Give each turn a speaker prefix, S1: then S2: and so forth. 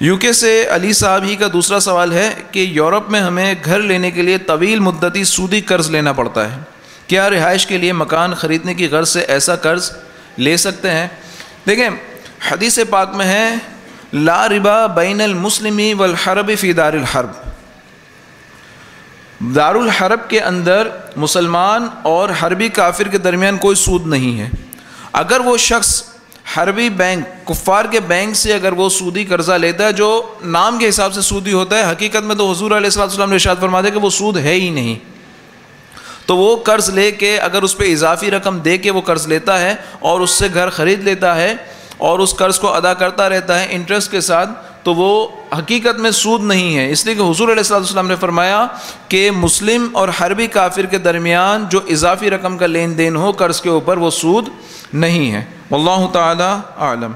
S1: You کے سے علی صاحب ہی کا دوسرا سوال ہے کہ یورپ میں ہمیں گھر لینے کے لیے طویل مدتی سودی قرض لینا پڑتا ہے۔ کیا رہائش کے لیے مکان خریدنے کی غرض سے ایسا قرض لے سکتے ہیں؟ دیکھیں، حدیث پاک میں ہے، لا ربا بین المسلمی والحرب فی دار الحرب۔ دار الحرب کے اندر مسلمان اور حربی کافر کے درمیان کوئی سود نہیں ہے۔ اگر وہ شخص حربی بینک، کفار کے بینک سے اگر وہ سودی قرضہ لیتا ہے، جو نام کے حساب سے سودی ہوتا ہے، حقیقت میں تو حضور علیہ السلام نے ارشاد فرما دیا کہ وہ سود ہے ہی نہیں۔ تو وہ قرض لے کے اگر اس پہ اضافی رقم دے کے وہ قرض لیتا ہے اور اس سے گھر خرید لیتا ہے اور اس قرض کو ادا کرتا رہتا ہے انٹرسٹ کے ساتھ، تو وہ حقیقت میں سود نہیں ہے۔ اس لیے کہ حضور علیہ السلام السلام نے فرمایا کہ مسلم اور حربی کافر کے درمیان جو اضافی رقم کا لین دین ہو قرض کے اوپر، وہ سود نہیں ہے۔ واللہ تعالی عالم